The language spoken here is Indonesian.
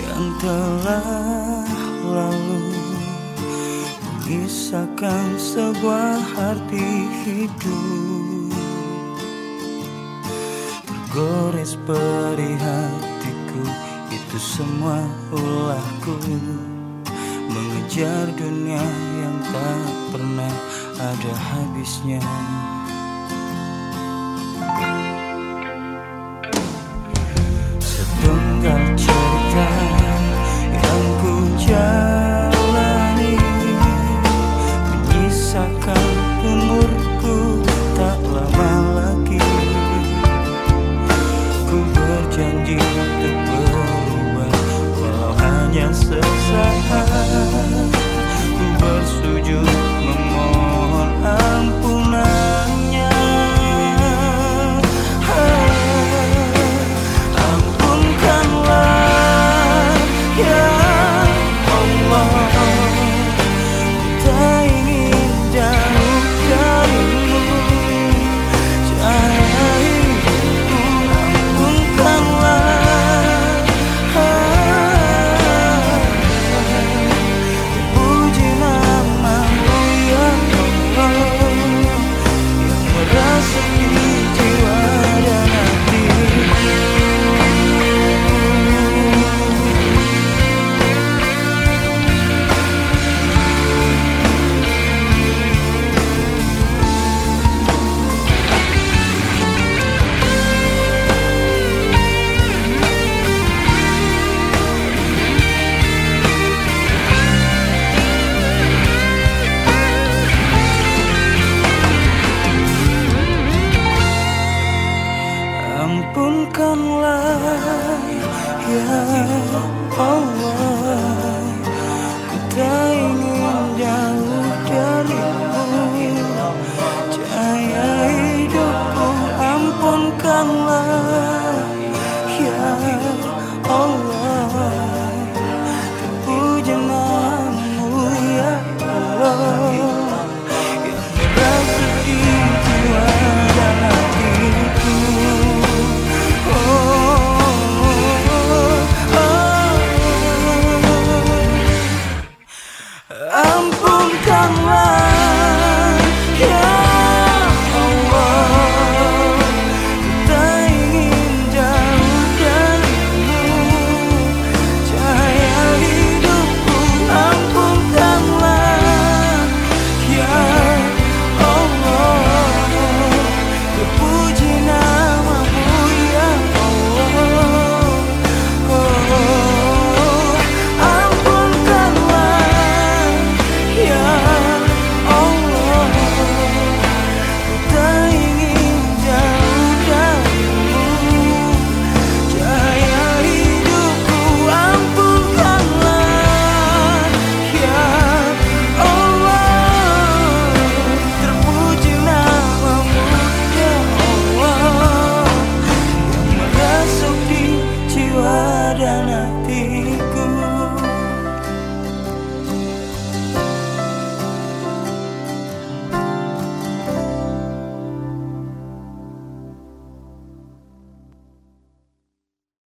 yang telah lalu. Mengisahkan sebuah arti hidup. Tergores perih hatiku Itu semua ulahku. Mengejar dunia yang tak pernah ada habisnya you.